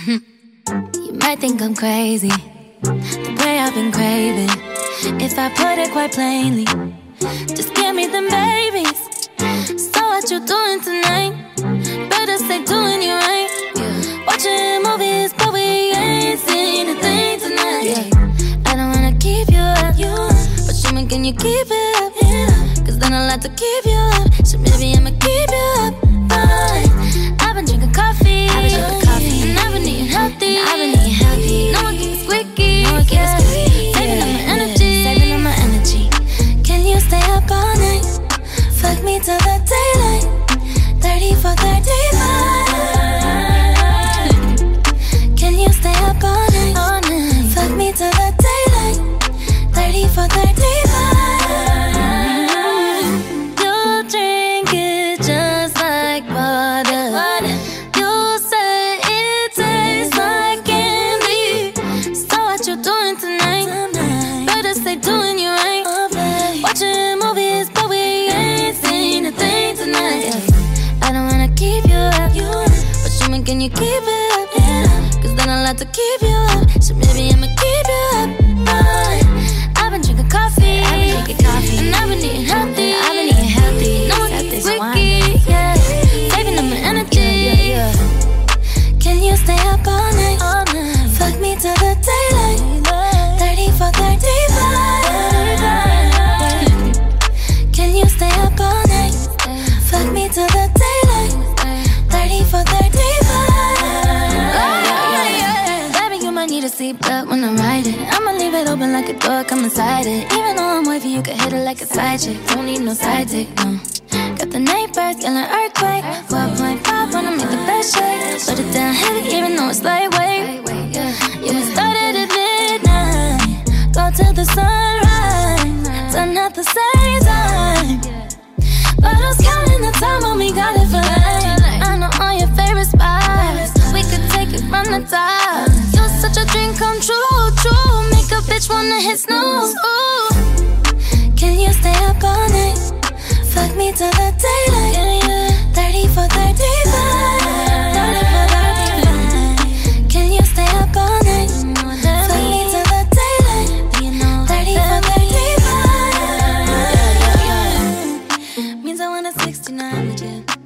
you might think I'm crazy, the way I've been craving. If I put it quite plainly, just give me the babies. So what you doing tonight? Better stay doing you right. Watching movies, but we ain't seen a thing tonight. I don't wanna keep you up, but show me can you keep it up? Cause then I'll have to keep you up. So maybe I'ma keep you up. Tonight? Better stay doing you right. Watching movies, but we ain't seen a thing tonight. I don't wanna keep you up, but show me can you keep it up? Cause then I'll have to keep you up. So maybe I'ma keep you up. Need a seatbelt when I'm riding. I'ma leave it open like a door, come inside it. Even though I'm wavy, you can hit it like a side chick. Don't need no side dick, no. Got the night neighbors yelling earthquake. 4.5 wanna hit snooze. Ooh. Can you stay up all night? Fuck me till the daylight. 30 for 35. 30 for 35. Can you stay up all night? Fuck me till the daylight. 30 for 35. Means I want a 69.